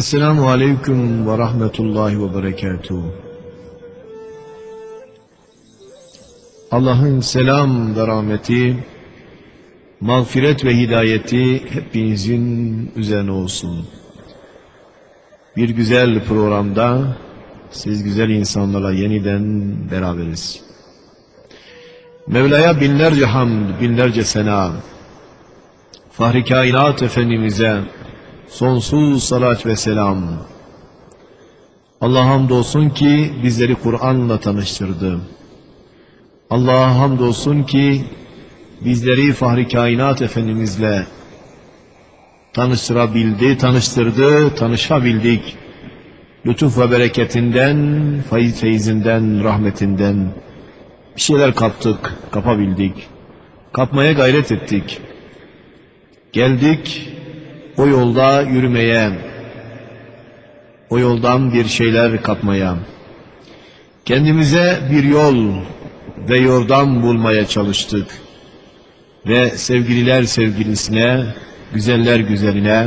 Esselamu Aleyküm ve Rahmetullahi ve Berekatuhu. Allah'ın selam ve rahmeti, mağfiret ve hidayeti hepinizin üzerine olsun. Bir güzel programda siz güzel insanlarla yeniden beraberiz. Mevla'ya binlerce hamd, binlerce sena, Fahri Kainat Efendimiz'e sonsuz salat ve selam. Allah'a hamdolsun ki bizleri Kur'an'la tanıştırdı. Allah'a hamdolsun ki bizleri Fahri Kainat Efendimiz'le tanıştırabildi, tanıştırdı, tanışabildik. Lütuf ve bereketinden, faiz feyizinden, rahmetinden bir şeyler kaptık, kapabildik. Kapmaya gayret ettik. Geldik o yolda yürümeye, o yoldan bir şeyler kapmaya, kendimize bir yol ve yordam bulmaya çalıştık. Ve sevgililer sevgilisine, güzeller güzeline,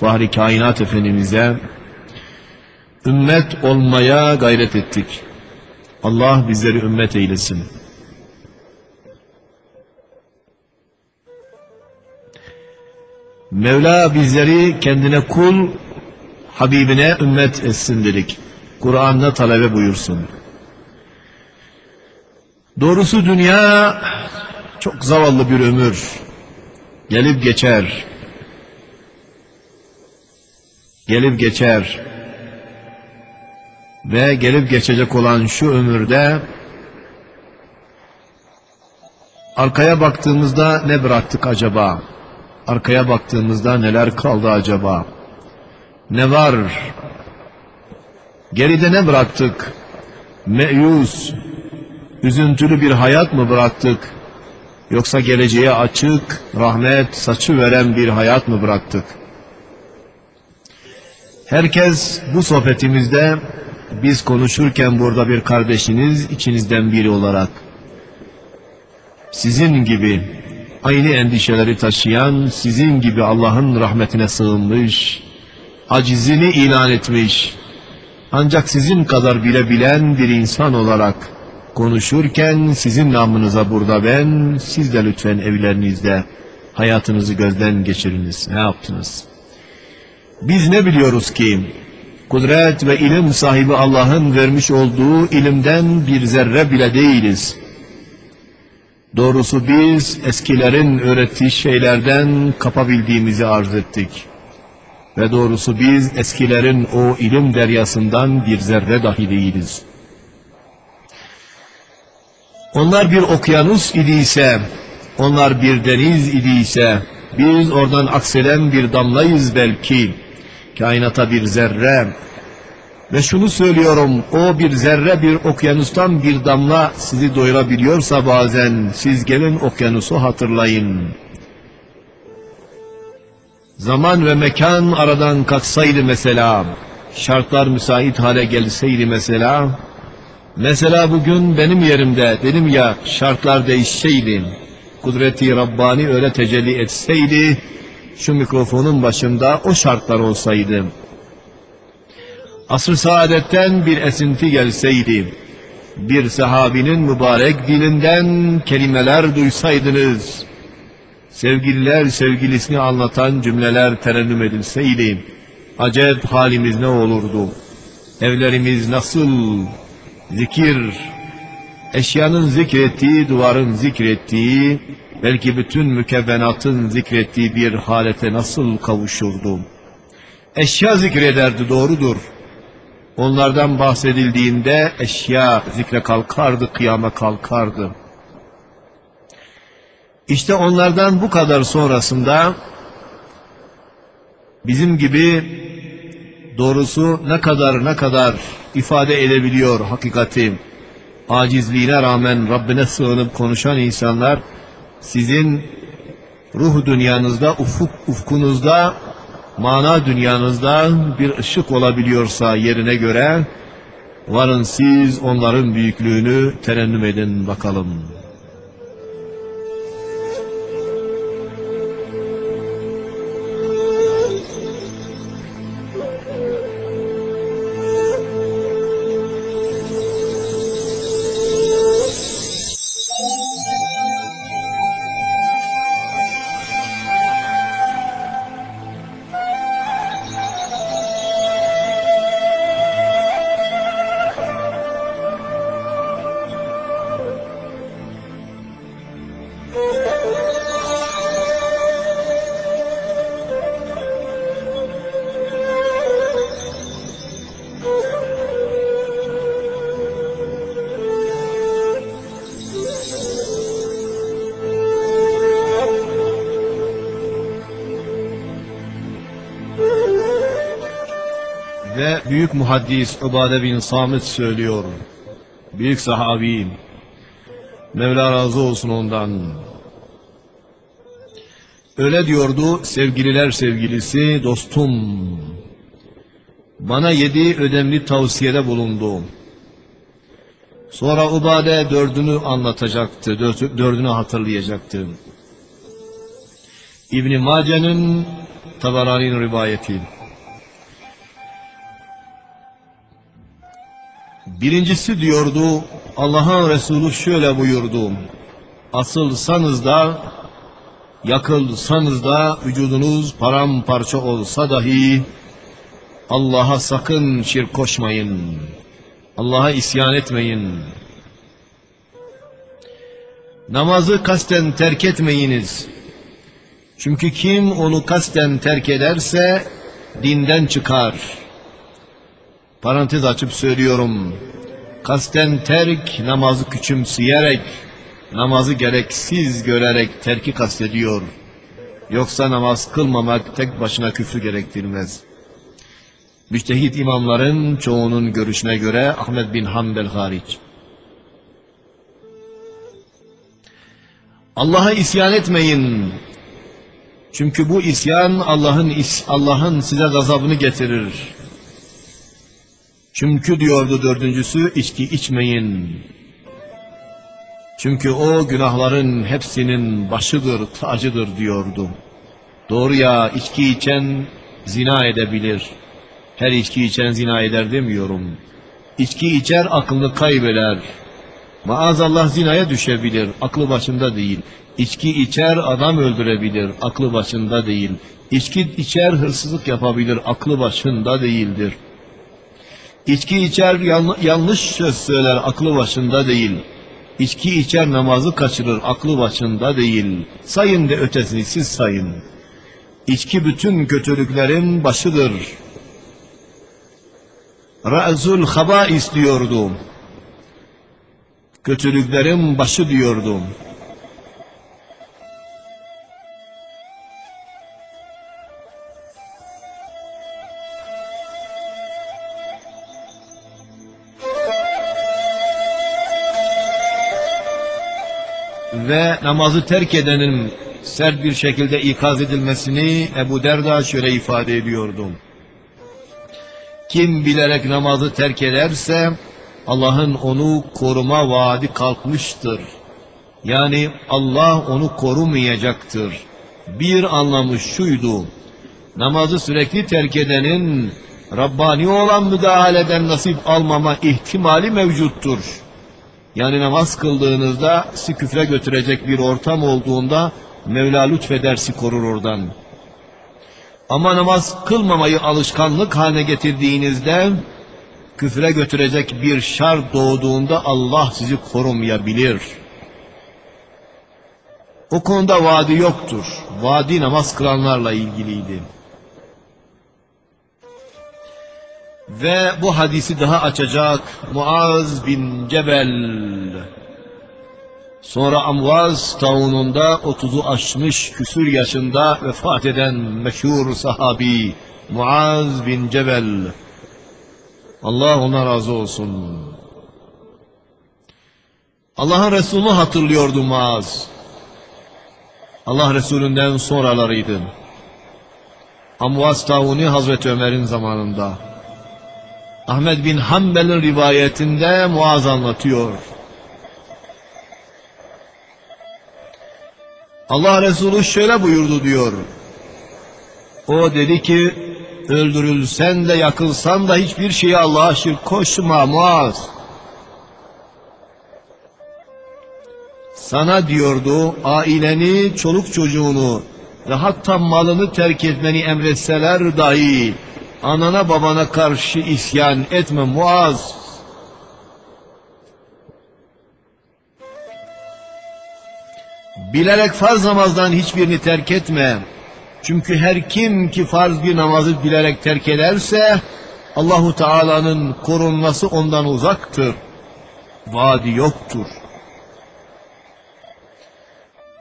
Fahri Kainat Efendimiz'e ümmet olmaya gayret ettik. Allah bizleri ümmet eylesin. Mevla bizleri kendine kul, Habibine ümmet etsin dedik. Kur'an'da talebe buyursun. Doğrusu dünya çok zavallı bir ömür. Gelip geçer. Gelip geçer. Ve gelip geçecek olan şu ömürde arkaya baktığımızda ne bıraktık acaba? Arkaya baktığımızda neler kaldı acaba? Ne var? Geride ne bıraktık? Meyus, üzüntülü bir hayat mı bıraktık? Yoksa geleceğe açık, rahmet saçı veren bir hayat mı bıraktık? Herkes bu sohbetimizde biz konuşurken burada bir kardeşiniz içinizden biri olarak sizin gibi aynı endişeleri taşıyan sizin gibi Allah'ın rahmetine sığınmış, acizini ilan etmiş, ancak sizin kadar bilebilen bir insan olarak konuşurken sizin namınıza burada ben, siz de lütfen evlerinizde hayatınızı gözden geçiriniz. Ne yaptınız? Biz ne biliyoruz ki, kudret ve ilim sahibi Allah'ın vermiş olduğu ilimden bir zerre bile değiliz. Doğrusu biz eskilerin öğrettiği şeylerden kapabildiğimizi arz ettik. Ve doğrusu biz eskilerin o ilim deryasından bir zerre dahi değiliz. Onlar bir okyanus idiyse, onlar bir deniz idiyse, biz oradan akseden bir damlayız belki, kainata bir zerre, ve şunu söylüyorum, o bir zerre bir okyanustan bir damla sizi doyurabiliyorsa bazen, siz gelin okyanusu hatırlayın. Zaman ve mekan aradan kalksaydı mesela, şartlar müsait hale gelseydi mesela, mesela bugün benim yerimde dedim ya şartlar değişseydi, kudreti Rabbani öyle tecelli etseydi, şu mikrofonun başında o şartlar olsaydı, asr saadetten bir esinti gelseydi, bir sahabinin mübarek dilinden kelimeler duysaydınız, sevgililer sevgilisini anlatan cümleler terennüm edilseydi, acep halimiz ne olurdu? Evlerimiz nasıl zikir, eşyanın zikrettiği, duvarın zikrettiği, belki bütün mükevvenatın zikrettiği bir halete nasıl kavuşurdu? Eşya zikrederdi doğrudur. Onlardan bahsedildiğinde eşya zikre kalkardı, kıyama kalkardı. İşte onlardan bu kadar sonrasında bizim gibi doğrusu ne kadar ne kadar ifade edebiliyor hakikati. Acizliğine rağmen Rabbine sığınıp konuşan insanlar sizin ruh dünyanızda, ufuk ufkunuzda mana dünyanızda bir ışık olabiliyorsa yerine göre varın siz onların büyüklüğünü terennüm edin bakalım. Büyük muhaddis Ubade bin Samit söylüyor. Büyük sahabi. Mevla razı olsun ondan. Öyle diyordu sevgililer sevgilisi dostum. Bana yedi ödemli tavsiyede bulundu. Sonra Ubade dördünü anlatacaktı, dördünü hatırlayacaktı. İbn-i Mace'nin Tabarani'nin rivayeti. Birincisi diyordu, Allah'ın Resulü şöyle buyurdu. Asılsanız da, yakılsanız da, vücudunuz paramparça olsa dahi, Allah'a sakın şirk koşmayın. Allah'a isyan etmeyin. Namazı kasten terk etmeyiniz. Çünkü kim onu kasten terk ederse dinden çıkar. Parantez açıp söylüyorum. Kasten terk namazı küçümseyerek, namazı gereksiz görerek terki kastediyor. Yoksa namaz kılmamak tek başına küfrü gerektirmez. Müçtehit imamların çoğunun görüşüne göre Ahmet bin Hanbel hariç. Allah'a isyan etmeyin. Çünkü bu isyan Allah'ın Allah'ın size gazabını getirir. Çünkü diyordu dördüncüsü içki içmeyin. Çünkü o günahların hepsinin başıdır, tacıdır diyordu. Doğru ya içki içen zina edebilir. Her içki içen zina eder demiyorum. İçki içer aklını kaybeder. Maazallah zinaya düşebilir, aklı başında değil. İçki içer adam öldürebilir, aklı başında değil. İçki içer hırsızlık yapabilir, aklı başında değildir. İçki içer yanlış söz söyler, aklı başında değil. İçki içer namazı kaçırır, aklı başında değil. Sayın de ötesini siz sayın. İçki bütün kötülüklerin başıdır. Ra'zul habais diyordum. Kötülüklerin başı diyordum. Ve namazı terk edenin sert bir şekilde ikaz edilmesini Ebu Derda şöyle ifade ediyordum. Kim bilerek namazı terk ederse Allah'ın onu koruma vaadi kalkmıştır. Yani Allah onu korumayacaktır. Bir anlamı şuydu. Namazı sürekli terk edenin Rabbani olan müdahaleden nasip almama ihtimali mevcuttur. Yani namaz kıldığınızda sizi küfre götürecek bir ortam olduğunda Mevla lütfeder sizi korur oradan. Ama namaz kılmamayı alışkanlık haline getirdiğinizde küfre götürecek bir şart doğduğunda Allah sizi korumayabilir. O konuda vaadi yoktur. Vaadi namaz kılanlarla ilgiliydi. Ve bu hadisi daha açacak Muaz bin Cebel. Sonra Amvaz taununda 30'u aşmış küsür yaşında vefat eden meşhur sahabi Muaz bin Cebel. Allah ona razı olsun. Allah'ın Resulü hatırlıyordu Muaz. Allah Resulünden sonralarıydı. Amvaz tauni Hazreti Ömer'in zamanında. Ahmet bin Hanbel'in rivayetinde Muaz anlatıyor. Allah Resulü şöyle buyurdu diyor. O dedi ki öldürülsen de yakılsan da hiçbir şeye Allah'a şirk koşma Muaz. Sana diyordu aileni, çoluk çocuğunu ve hatta malını terk etmeni emretseler dahi Anana babana karşı isyan etme Muaz. Bilerek farz namazdan hiçbirini terk etme. Çünkü her kim ki farz bir namazı bilerek terk ederse Allahu Teala'nın korunması ondan uzaktır. Vadi yoktur.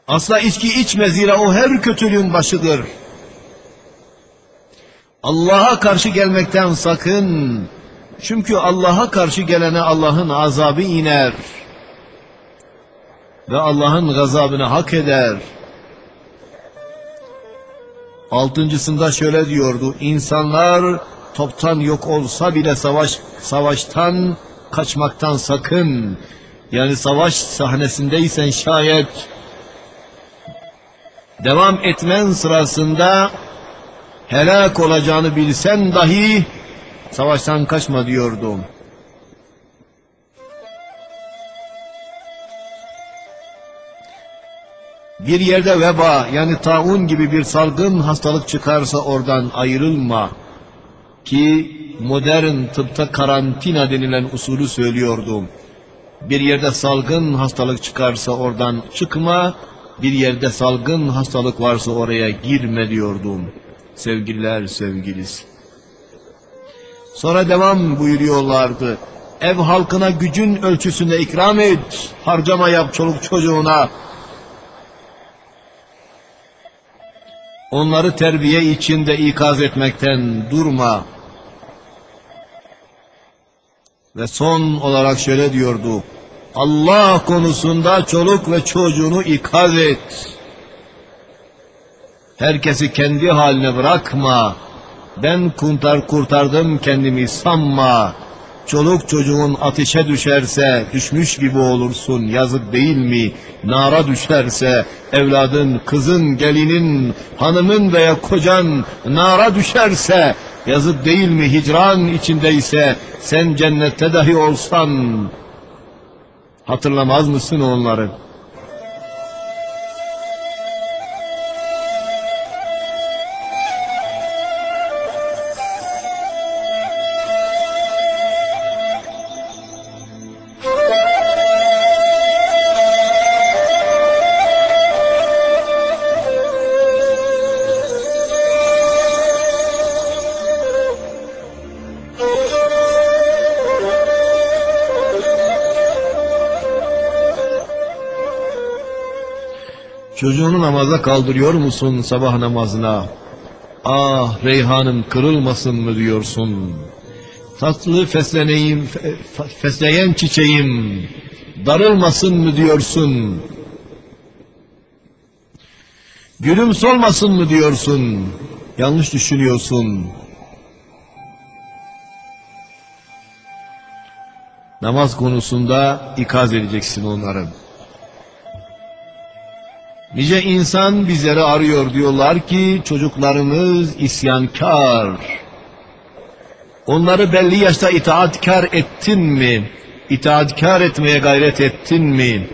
Asla içki içme zira o her kötülüğün başıdır. Allah'a karşı gelmekten sakın. Çünkü Allah'a karşı gelene Allah'ın azabı iner. Ve Allah'ın gazabını hak eder. Altıncısında şöyle diyordu. İnsanlar toptan yok olsa bile savaş savaştan kaçmaktan sakın. Yani savaş sahnesindeysen şayet devam etmen sırasında helak olacağını bilsen dahi savaştan kaçma diyordum. Bir yerde veba yani taun gibi bir salgın hastalık çıkarsa oradan ayrılma. Ki modern tıpta karantina denilen usulü söylüyordum. Bir yerde salgın hastalık çıkarsa oradan çıkma, bir yerde salgın hastalık varsa oraya girme diyordum. Sevgililer sevgilisi. Sonra devam buyuruyorlardı. Ev halkına gücün ölçüsünde ikram et, harcama yap çoluk çocuğuna, Onları terbiye içinde ikaz etmekten durma. Ve son olarak şöyle diyordu. Allah konusunda çoluk ve çocuğunu ikaz et. Herkesi kendi haline bırakma. Ben kuntar kurtardım kendimi sanma. Çoluk çocuğun ateşe düşerse düşmüş gibi olursun yazık değil mi? Nara düşerse evladın, kızın, gelinin, hanımın veya kocan nara düşerse yazık değil mi? Hicran içindeyse sen cennette dahi olsan hatırlamaz mısın onları? Çocuğunu namaza kaldırıyor musun sabah namazına? Ah reyhanım kırılmasın mı diyorsun? Tatlı fesleneyim, fe, fesleyen çiçeğim, darılmasın mı diyorsun? Gülüm solmasın mı diyorsun? Yanlış düşünüyorsun. Namaz konusunda ikaz edeceksin onların. Nice insan bizleri arıyor diyorlar ki çocuklarımız isyankar. Onları belli yaşta itaatkar ettin mi? İtaatkar etmeye gayret ettin mi?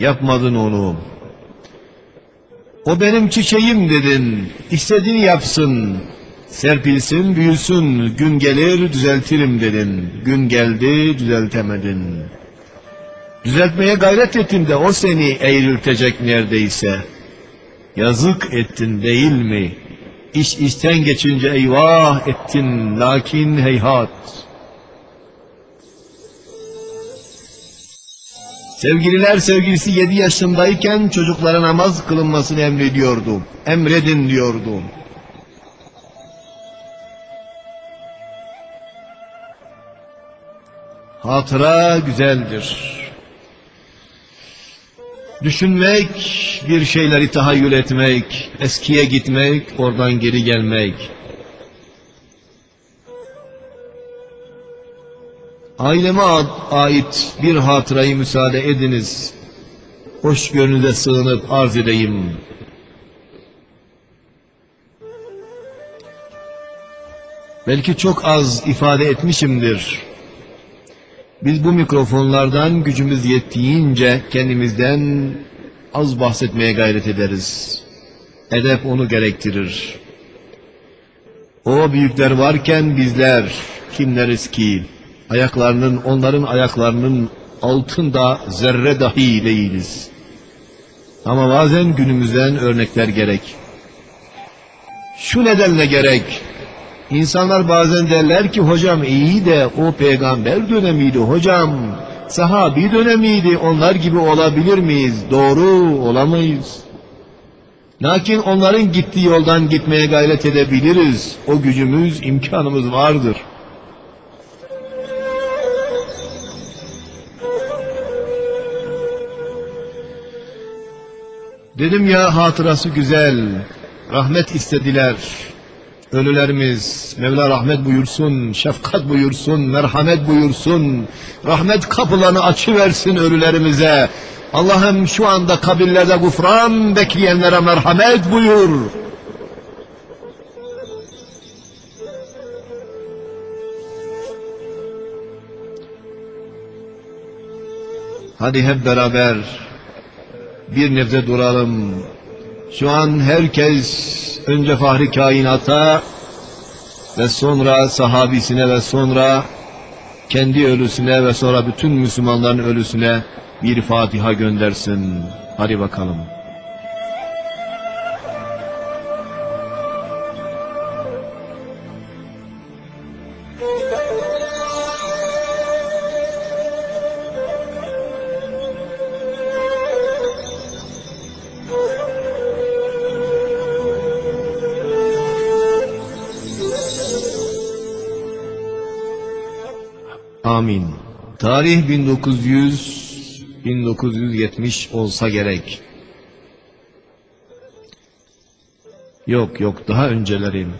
Yapmadın onu. O benim çiçeğim dedin. İstediğini yapsın. Serpilsin, büyüsün. Gün gelir düzeltirim dedin. Gün geldi düzeltemedin. Düzeltmeye gayret ettin de o seni eğriltecek neredeyse. Yazık ettin değil mi? İş işten geçince eyvah ettin lakin heyhat. Sevgililer sevgilisi yedi yaşındayken çocuklara namaz kılınmasını emrediyordu. Emredin diyordu. Hatıra güzeldir. Düşünmek, bir şeyleri tahayyül etmek, eskiye gitmek, oradan geri gelmek. Aileme ait bir hatırayı müsaade ediniz. Hoş gönülde sığınıp arz edeyim. Belki çok az ifade etmişimdir. Biz bu mikrofonlardan gücümüz yettiğince kendimizden az bahsetmeye gayret ederiz. Edep onu gerektirir. O büyükler varken bizler kimleriz ki ayaklarının onların ayaklarının altında zerre dahi değiliz. Ama bazen günümüzden örnekler gerek. Şu nedenle gerek İnsanlar bazen derler ki hocam iyi de o peygamber dönemiydi hocam. Sahabi dönemiydi onlar gibi olabilir miyiz? Doğru olamayız. Lakin onların gittiği yoldan gitmeye gayret edebiliriz. O gücümüz, imkanımız vardır. Dedim ya hatırası güzel, rahmet istediler. Ölülerimiz Mevla rahmet buyursun, şefkat buyursun, merhamet buyursun. Rahmet kapılarını açıversin ölülerimize. Allah'ım şu anda kabirlerde gufran bekleyenlere merhamet buyur. Hadi hep beraber bir nebze duralım. Şu an herkes önce fahri kainata ve sonra sahabisine ve sonra kendi ölüsüne ve sonra bütün Müslümanların ölüsüne bir Fatiha göndersin. Hadi bakalım. Amin. Tarih 1900 1970 olsa gerek. Yok yok daha öncelerim.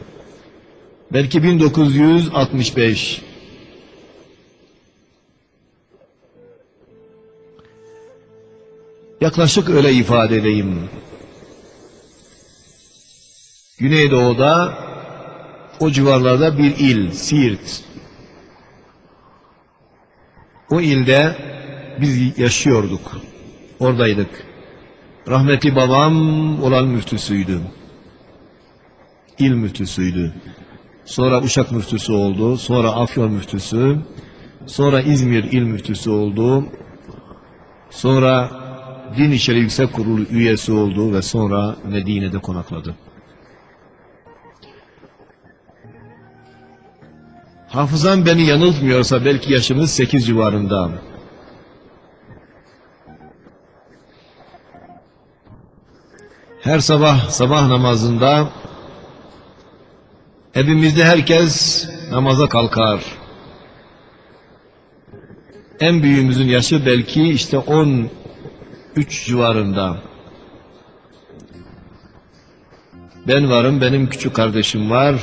Belki 1965. Yaklaşık öyle ifade edeyim. Güneydoğu'da o civarlarda bir il, Siirt. O ilde biz yaşıyorduk. Oradaydık. Rahmetli babam olan müftüsüydü. İl müftüsüydü. Sonra Uşak müftüsü oldu. Sonra Afyon müftüsü. Sonra İzmir il müftüsü oldu. Sonra Din İşleri Yüksek Kurulu üyesi oldu ve sonra Medine'de konakladı. Hafızam beni yanıltmıyorsa belki yaşımız sekiz civarında. Her sabah sabah namazında evimizde herkes namaza kalkar. En büyüğümüzün yaşı belki işte on üç civarında. Ben varım, benim küçük kardeşim var.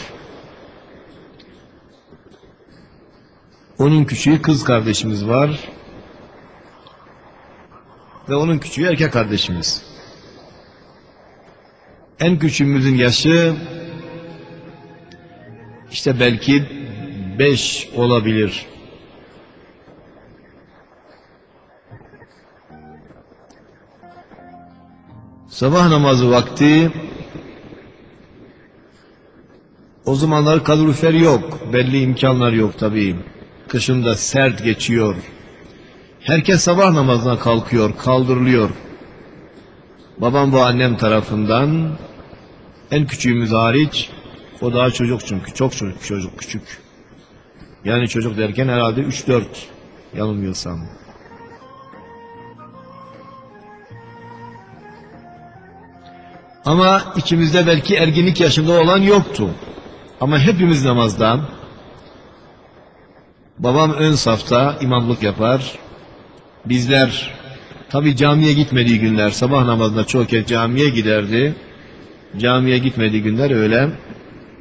Onun küçüğü kız kardeşimiz var. Ve onun küçüğü erkek kardeşimiz. En küçüğümüzün yaşı işte belki beş olabilir. Sabah namazı vakti o zamanlar kalorifer yok. Belli imkanlar yok tabii. Kışında sert geçiyor. Herkes sabah namazına kalkıyor, kaldırılıyor. Babam ve annem tarafından en küçüğümüz hariç o daha çocuk çünkü çok çocuk çocuk küçük. Yani çocuk derken herhalde 3-4 yanılmıyorsam. Ama içimizde belki erginlik yaşında olan yoktu. Ama hepimiz namazda. Babam ön safta imamlık yapar. Bizler tabi camiye gitmediği günler sabah namazında çok kez camiye giderdi. Camiye gitmediği günler öyle.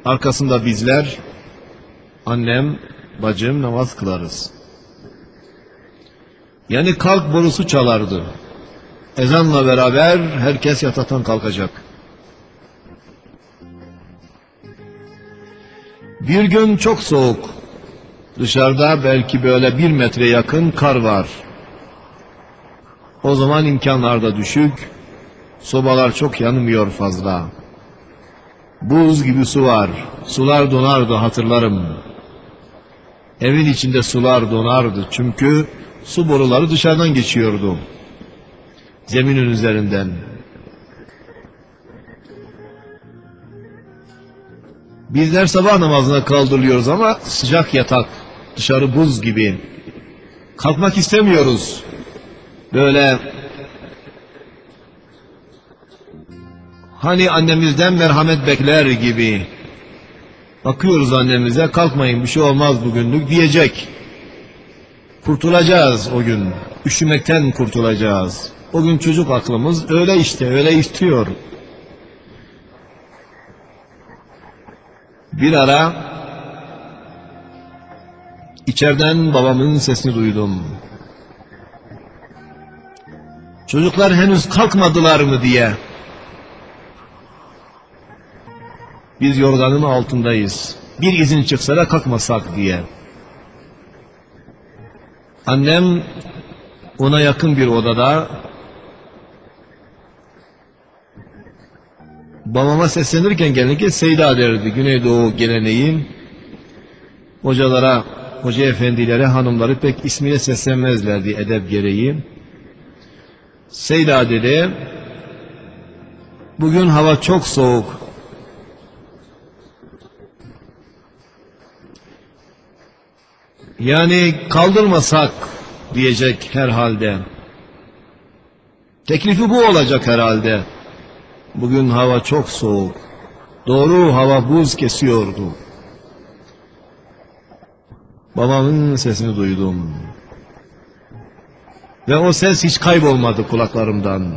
Arkasında bizler annem, bacım namaz kılarız. Yani kalk borusu çalardı. Ezanla beraber herkes yataktan kalkacak. Bir gün çok soğuk. Dışarıda belki böyle bir metre yakın kar var. O zaman imkanlar da düşük. Sobalar çok yanmıyor fazla. Buz gibi su var. Sular donardı hatırlarım. Evin içinde sular donardı çünkü su boruları dışarıdan geçiyordu. Zeminin üzerinden. Bizler sabah namazına kaldırılıyoruz ama sıcak yatak, dışarı buz gibi. Kalkmak istemiyoruz. Böyle Hani annemizden merhamet bekler gibi. Bakıyoruz annemize kalkmayın bir şey olmaz bugünlük diyecek. Kurtulacağız o gün. Üşümekten kurtulacağız. O gün çocuk aklımız öyle işte öyle istiyor. Bir ara içeriden babamın sesini duydum. Çocuklar henüz kalkmadılar mı diye. Biz yorganın altındayız. Bir izin çıksa da kalkmasak diye. Annem ona yakın bir odada babama seslenirken genellikle Seyda derdi. Güneydoğu geleneği hocalara, hoca efendilere, hanımları pek ismine seslenmezlerdi edep gereği. Seyda dedi, bugün hava çok soğuk. Yani kaldırmasak diyecek herhalde. Teklifi bu olacak herhalde. Bugün hava çok soğuk. Doğru hava buz kesiyordu. Babamın sesini duydum. Ve o ses hiç kaybolmadı kulaklarımdan.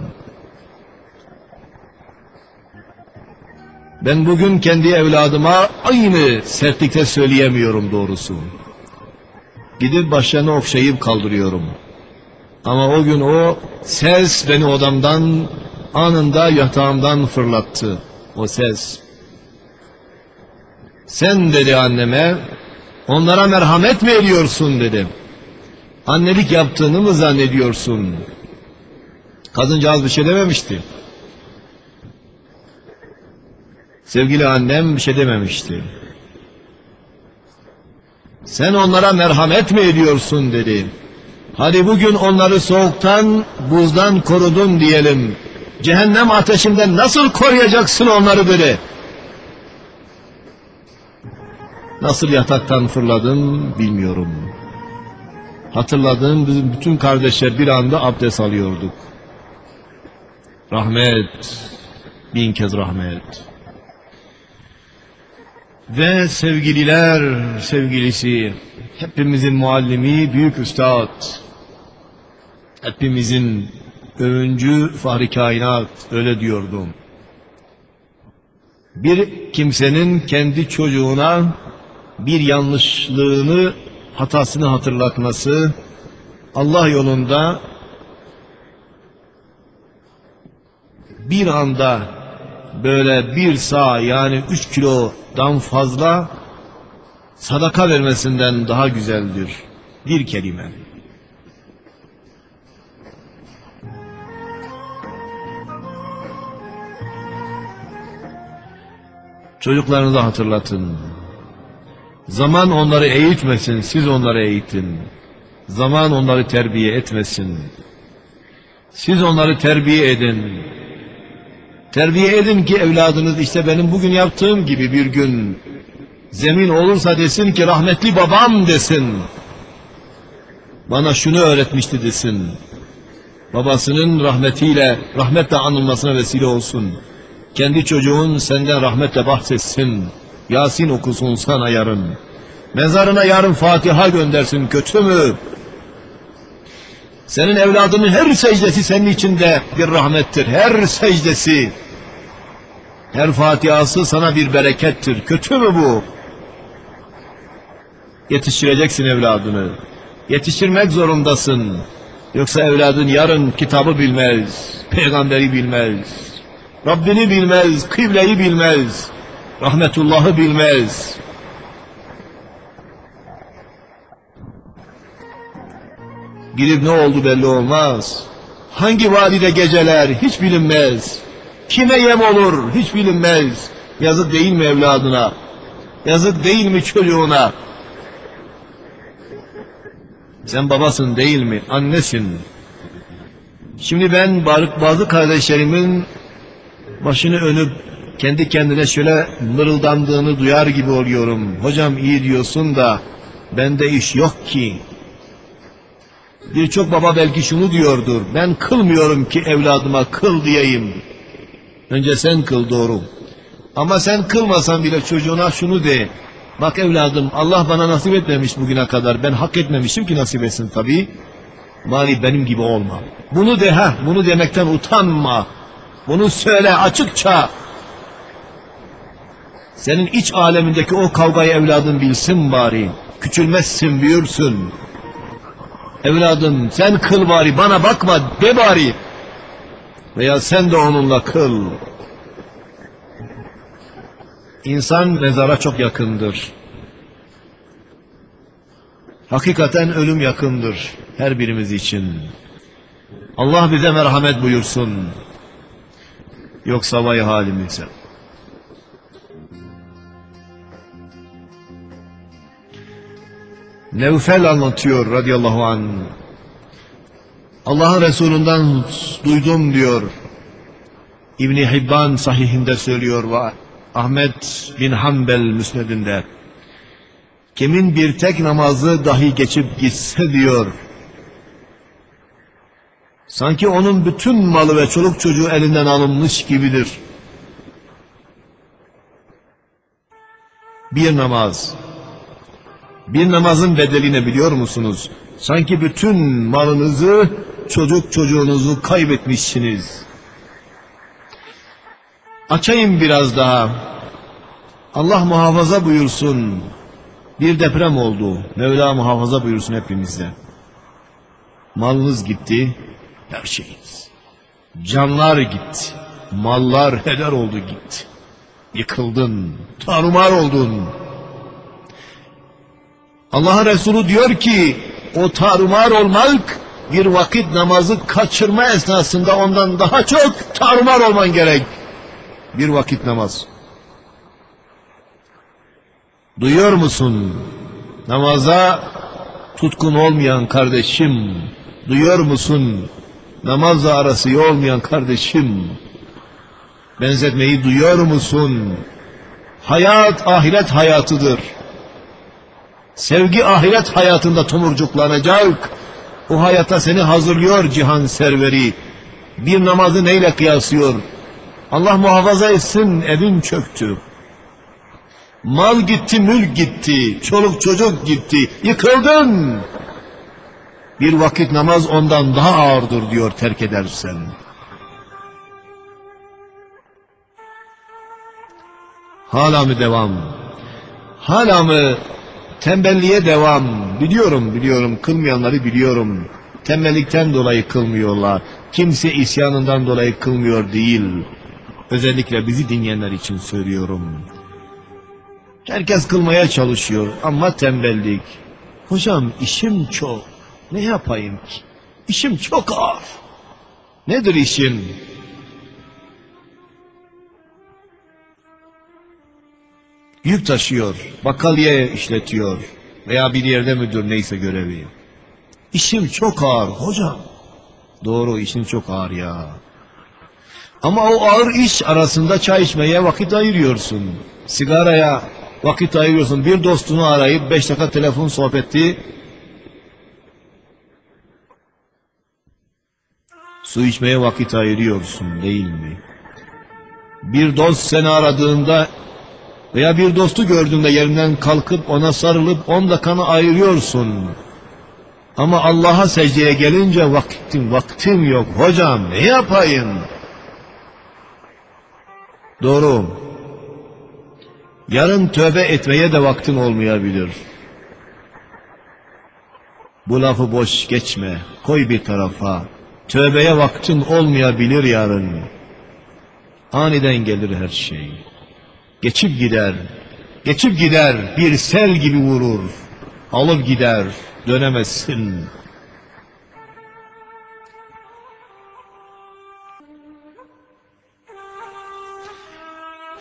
Ben bugün kendi evladıma aynı sertlikte söyleyemiyorum doğrusu. Gidip başlarını okşayıp kaldırıyorum. Ama o gün o ses beni odamdan anında yatağımdan fırlattı. O ses. Sen dedi anneme onlara merhamet mi ediyorsun dedi. Annelik yaptığını mı zannediyorsun? Kadıncağız bir şey dememişti. Sevgili annem bir şey dememişti. Sen onlara merhamet mi ediyorsun dedi. Hadi bugün onları soğuktan, buzdan korudun diyelim. Cehennem ateşinden nasıl koruyacaksın onları dedi. Nasıl yataktan fırladım bilmiyorum. Hatırladığım bizim bütün kardeşler bir anda abdest alıyorduk. Rahmet, bin kez rahmet. Ve sevgililer sevgilisi, hepimizin muallimi, büyük üstad, hepimizin övüncü fahri kainat, öyle diyordum. Bir kimsenin kendi çocuğuna bir yanlışlığını, hatasını hatırlatması, Allah yolunda bir anda böyle bir sağ yani üç kilodan fazla sadaka vermesinden daha güzeldir. Bir kelime. Çocuklarınızı hatırlatın. Zaman onları eğitmesin, siz onları eğitin. Zaman onları terbiye etmesin. Siz onları terbiye edin. Terbiye edin ki evladınız işte benim bugün yaptığım gibi bir gün zemin olursa desin ki rahmetli babam desin. Bana şunu öğretmişti desin. Babasının rahmetiyle, rahmetle anılmasına vesile olsun. Kendi çocuğun senden rahmetle bahsetsin. Yasin okusun sana yarın. Mezarına yarın Fatiha göndersin kötü mü? Senin evladının her secdesi senin içinde bir rahmettir. Her secdesi. Her Fatihası sana bir berekettir. Kötü mü bu? Yetiştireceksin evladını. Yetiştirmek zorundasın. Yoksa evladın yarın kitabı bilmez, peygamberi bilmez, Rabbini bilmez, kıbleyi bilmez, rahmetullahı bilmez. Gidip ne oldu belli olmaz. Hangi vadide geceler hiç bilinmez. Kime yem olur hiç bilinmez. Yazık değil mi evladına? Yazık değil mi çocuğuna? Sen babasın değil mi? Annesin. Şimdi ben bazı kardeşlerimin başını önüp kendi kendine şöyle mırıldandığını duyar gibi oluyorum. Hocam iyi diyorsun da bende iş yok ki. Birçok baba belki şunu diyordur. Ben kılmıyorum ki evladıma kıl diyeyim. Önce sen kıl doğru. Ama sen kılmasan bile çocuğuna şunu de. Bak evladım Allah bana nasip etmemiş bugüne kadar. Ben hak etmemişim ki nasip etsin tabii. Bari benim gibi olma. Bunu de ha, bunu demekten utanma. Bunu söyle açıkça. Senin iç alemindeki o kavgayı evladın bilsin bari. Küçülmezsin, büyürsün. Evladım sen kıl bari, bana bakma de bari. Veya sen de onunla kıl. İnsan mezara çok yakındır. Hakikaten ölüm yakındır her birimiz için. Allah bize merhamet buyursun. Yoksa vay halimize. Nevfel anlatıyor radıyallahu anh. Allah'ın Resulünden duydum diyor. İbni Hibban sahihinde söylüyor ve Ahmet bin Hanbel müsnedinde. Kimin bir tek namazı dahi geçip gitse diyor. Sanki onun bütün malı ve çoluk çocuğu elinden alınmış gibidir. Bir namaz. Bir namazın bedelini biliyor musunuz? Sanki bütün malınızı, çocuk çocuğunuzu kaybetmişsiniz. Açayım biraz daha. Allah muhafaza buyursun. Bir deprem oldu. Mevla muhafaza buyursun hepimizde. Malınız gitti, her şeyiniz. Canlar gitti. Mallar heder oldu gitti. Yıkıldın, tarumar oldun. Allah Resulü diyor ki o tarumar olmak bir vakit namazı kaçırma esnasında ondan daha çok tarumar olman gerek. Bir vakit namaz. Duyuyor musun? Namaza tutkun olmayan kardeşim. Duyuyor musun? Namazla arası iyi olmayan kardeşim. Benzetmeyi duyuyor musun? Hayat ahiret hayatıdır. Sevgi ahiret hayatında tomurcuklanacak. O hayata seni hazırlıyor cihan serveri. Bir namazı neyle kıyaslıyor? Allah muhafaza etsin evin çöktü. Mal gitti, mülk gitti, çoluk çocuk gitti, yıkıldın. Bir vakit namaz ondan daha ağırdır diyor terk edersen. Hala mı devam? Hala mı tembelliğe devam? Biliyorum, biliyorum, kılmayanları biliyorum. Tembellikten dolayı kılmıyorlar. Kimse isyanından dolayı kılmıyor değil. Özellikle bizi dinleyenler için söylüyorum. Herkes kılmaya çalışıyor ama tembellik. Hocam işim çok. Ne yapayım ki? İşim çok ağır. Nedir işin? Yük taşıyor, bakkaliye işletiyor veya bir yerde müdür neyse görevi. İşim çok ağır hocam. Doğru işin çok ağır ya. Ama o ağır iş arasında çay içmeye vakit ayırıyorsun. Sigaraya vakit ayırıyorsun. Bir dostunu arayıp beş dakika telefon sohbeti. Su içmeye vakit ayırıyorsun değil mi? Bir dost seni aradığında veya bir dostu gördüğünde yerinden kalkıp ona sarılıp on dakikanı ayırıyorsun. Ama Allah'a secdeye gelince vaktim vaktim yok hocam ne yapayım? Doğru. Yarın tövbe etmeye de vaktin olmayabilir. Bu lafı boş geçme. Koy bir tarafa. Tövbeye vaktin olmayabilir yarın. Aniden gelir her şey. Geçip gider. Geçip gider. Bir sel gibi vurur. Alıp gider. Dönemezsin.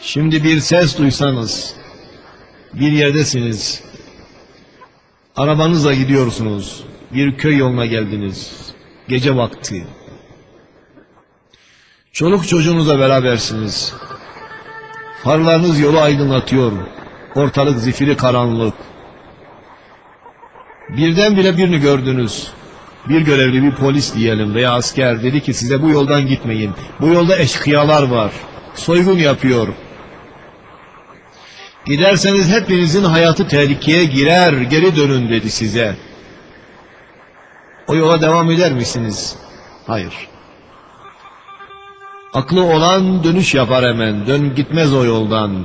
Şimdi bir ses duysanız, bir yerdesiniz, arabanızla gidiyorsunuz, bir köy yoluna geldiniz, gece vakti. Çoluk çocuğunuzla berabersiniz. Farlarınız yolu aydınlatıyor, ortalık zifiri karanlık. Birdenbire birini gördünüz. Bir görevli bir polis diyelim veya asker dedi ki size bu yoldan gitmeyin. Bu yolda eşkıyalar var. soygun yapıyor. Giderseniz hepinizin hayatı tehlikeye girer, geri dönün dedi size. O yola devam eder misiniz? Hayır. Aklı olan dönüş yapar hemen, dön gitmez o yoldan.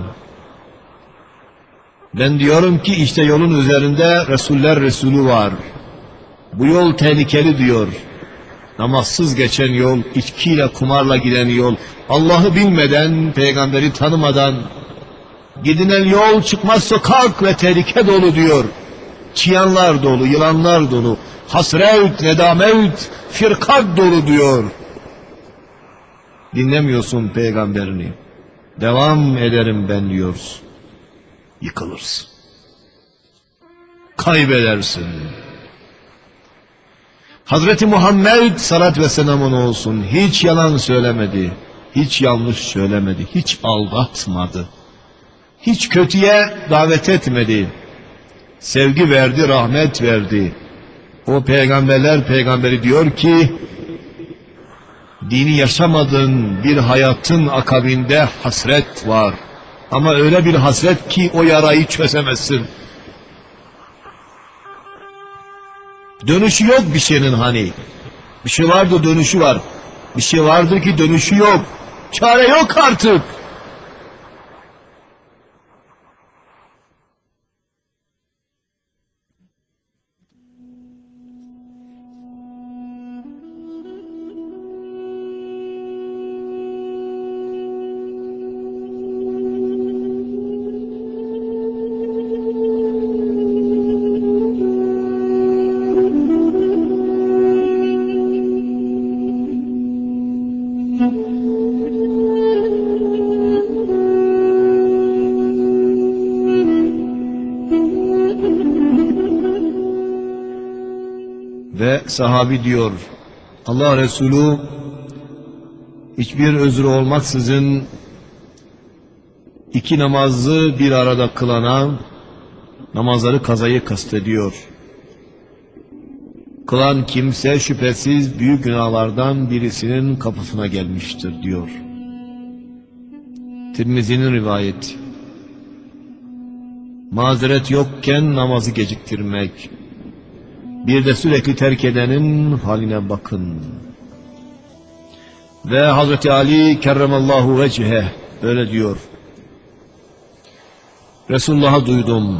Ben diyorum ki işte yolun üzerinde Resuller Resulü var. Bu yol tehlikeli diyor. Namazsız geçen yol, içkiyle kumarla giden yol, Allah'ı bilmeden, peygamberi tanımadan, gidinen yol çıkmaz sokak ve tehlike dolu diyor. Çıyanlar dolu, yılanlar dolu, hasret, nedamet, firkat dolu diyor. Dinlemiyorsun peygamberini. Devam ederim ben diyorsun. Yıkılırsın. Kaybedersin. Hazreti Muhammed salat ve selamın olsun hiç yalan söylemedi. Hiç yanlış söylemedi. Hiç aldatmadı. Hiç kötüye davet etmedi. Sevgi verdi, rahmet verdi. O peygamberler peygamberi diyor ki dini yaşamadığın bir hayatın akabinde hasret var. Ama öyle bir hasret ki o yarayı çözemezsin. Dönüşü yok bir şeyin hani. Bir şey vardı dönüşü var. Bir şey vardır ki dönüşü yok. Çare yok artık. Sahabi diyor Allah Resulü hiçbir özrü olmaksızın iki namazı bir arada kılana namazları kazayı kastediyor. Kılan kimse şüphesiz büyük günahlardan birisinin kapısına gelmiştir diyor. Tirmizi'nin rivayeti. Mazeret yokken namazı geciktirmek, bir de sürekli terk edenin haline bakın. Ve Hazreti Ali kerremallahu vecihe böyle diyor. Resulullah'a duydum.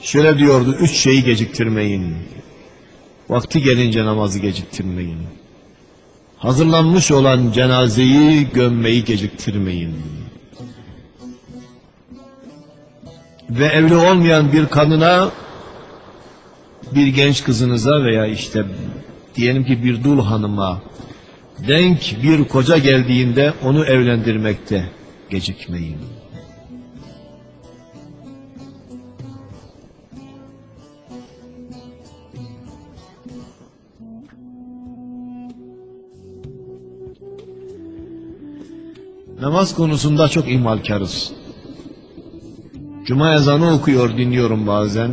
Şöyle diyordu, üç şeyi geciktirmeyin. Vakti gelince namazı geciktirmeyin. Hazırlanmış olan cenazeyi gömmeyi geciktirmeyin. Ve evli olmayan bir kadına bir genç kızınıza veya işte diyelim ki bir dul hanıma denk bir koca geldiğinde onu evlendirmekte gecikmeyin. Namaz konusunda çok ihmalkarız. Cuma ezanı okuyor dinliyorum bazen.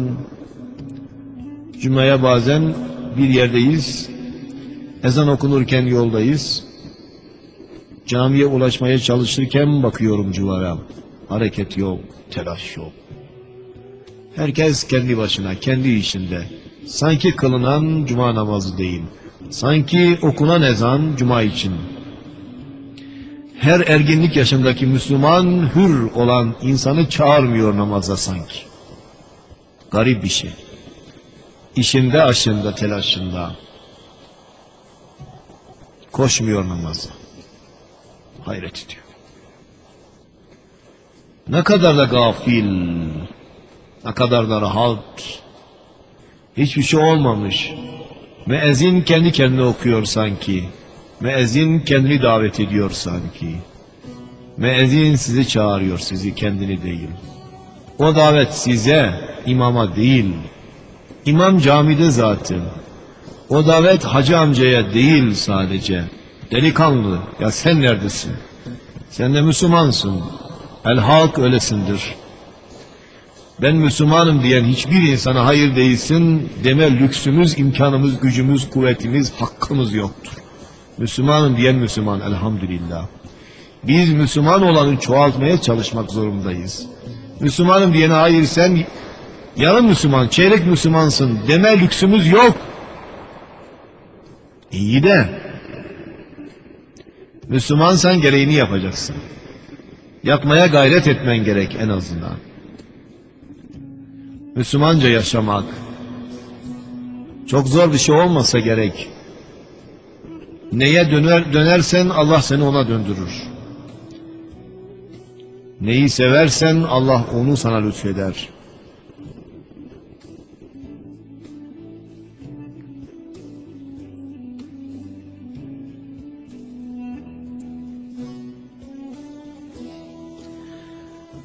Cuma'ya bazen bir yerdeyiz. Ezan okunurken yoldayız. Camiye ulaşmaya çalışırken bakıyorum cuvara. Hareket yok, telaş yok. Herkes kendi başına, kendi işinde. Sanki kılınan cuma namazı değil. Sanki okunan ezan cuma için. Her erginlik yaşındaki Müslüman hür olan insanı çağırmıyor namaza sanki. Garip bir şey. İşinde, aşında, telaşında. Koşmuyor namaza. Hayret ediyor. Ne kadar da gafil, ne kadar da rahat. Hiçbir şey olmamış. Müezzin kendi kendine okuyor sanki. Müezzin kendini davet ediyor sanki. Müezzin sizi çağırıyor, sizi kendini değil. O davet size, imama değil. İmam camide zaten. O davet hacı amcaya değil sadece. Delikanlı, ya sen neredesin? Sen de Müslümansın. El halk öylesindir. Ben Müslümanım diyen hiçbir insana hayır değilsin deme lüksümüz, imkanımız, gücümüz, kuvvetimiz, hakkımız yoktur. Müslümanım diyen Müslüman elhamdülillah. Biz Müslüman olanı çoğaltmaya çalışmak zorundayız. Müslümanım diyene hayır sen yarım Müslüman, çeyrek Müslümansın deme lüksümüz yok. İyi de Müslümansan gereğini yapacaksın. Yapmaya gayret etmen gerek en azından. Müslümanca yaşamak çok zor bir şey olmasa gerek. Neye döner dönersen Allah seni ona döndürür. Neyi seversen Allah onu sana lütfeder.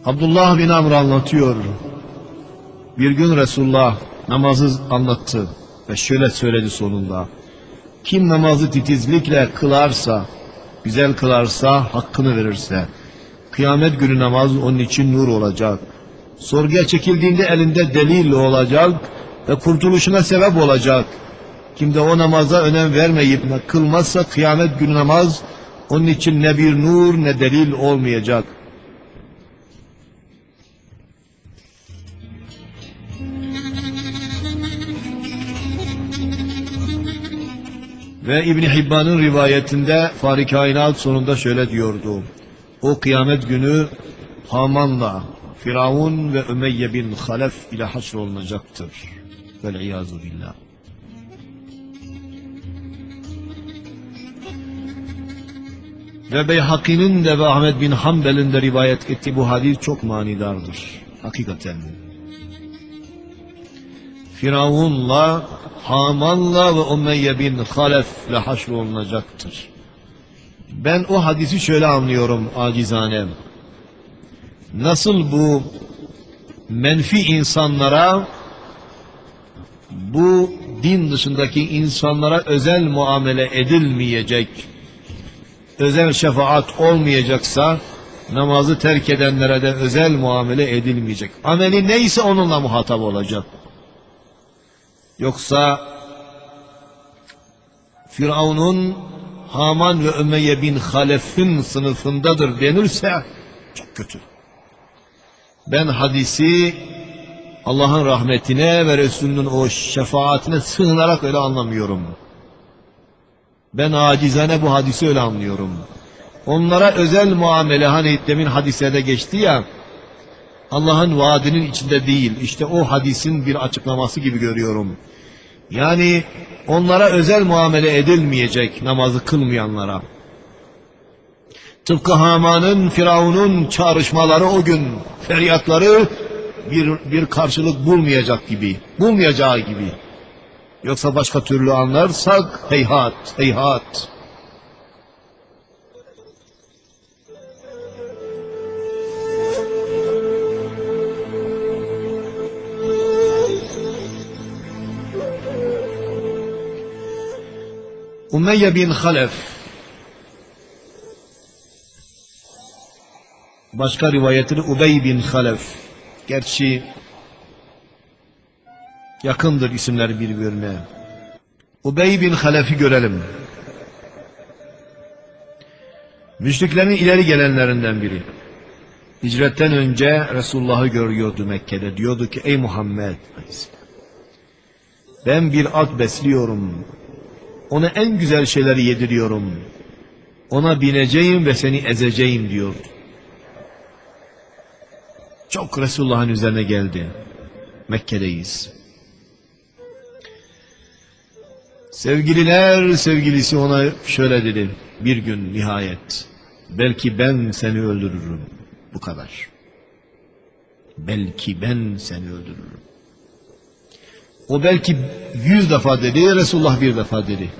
Abdullah bin Amr anlatıyor. Bir gün Resulullah namazı anlattı ve şöyle söyledi sonunda. Kim namazı titizlikle kılarsa, güzel kılarsa, hakkını verirse, kıyamet günü namaz onun için nur olacak. Sorguya çekildiğinde elinde delil olacak ve kurtuluşuna sebep olacak. Kim de o namaza önem vermeyip kılmazsa kıyamet günü namaz onun için ne bir nur ne delil olmayacak. Ve İbni Hibban'ın rivayetinde Fahri Kainat sonunda şöyle diyordu. O kıyamet günü Haman'la Firavun ve Ümeyye bin Halef ile haşrolunacaktır. Vel-iyazu billah. Ve Beyhaki'nin de ve Ahmet bin Hanbel'in de rivayet ettiği bu hadis çok manidardır. Hakikaten. Firavun'la, Haman'la ve Umeyye bin Halef'le haşrolunacaktır. Ben o hadisi şöyle anlıyorum acizane. Nasıl bu menfi insanlara bu din dışındaki insanlara özel muamele edilmeyecek, özel şefaat olmayacaksa namazı terk edenlere de özel muamele edilmeyecek. Ameli neyse onunla muhatap olacak. Yoksa Firavun'un Haman ve Ömeyye bin Halef'in sınıfındadır denirse çok kötü. Ben hadisi Allah'ın rahmetine ve Resulünün o şefaatine sığınarak öyle anlamıyorum. Ben acizane bu hadisi öyle anlıyorum. Onlara özel muamele hani demin hadislerde geçti ya Allah'ın vaadinin içinde değil. İşte o hadisin bir açıklaması gibi görüyorum. Yani onlara özel muamele edilmeyecek namazı kılmayanlara. Tıpkı Haman'ın, Firavun'un çağrışmaları o gün, feryatları bir, bir karşılık bulmayacak gibi, bulmayacağı gibi. Yoksa başka türlü anlarsak heyhat, heyhat. Umeyye bin Halef Başka rivayetini Ubey bin Halef Gerçi yakındır isimler birbirine. Ubey bin Halef'i görelim. Müşriklerin ileri gelenlerinden biri. Hicretten önce Resulullah'ı görüyordu Mekke'de. Diyordu ki ey Muhammed ben bir at besliyorum. Ona en güzel şeyleri yediriyorum. Ona bineceğim ve seni ezeceğim diyor. Çok Resulullah'ın üzerine geldi. Mekke'deyiz. Sevgililer sevgilisi ona şöyle dedi bir gün nihayet. Belki ben seni öldürürüm. Bu kadar. Belki ben seni öldürürüm. O belki yüz defa dedi, Resulullah bir defa dedi.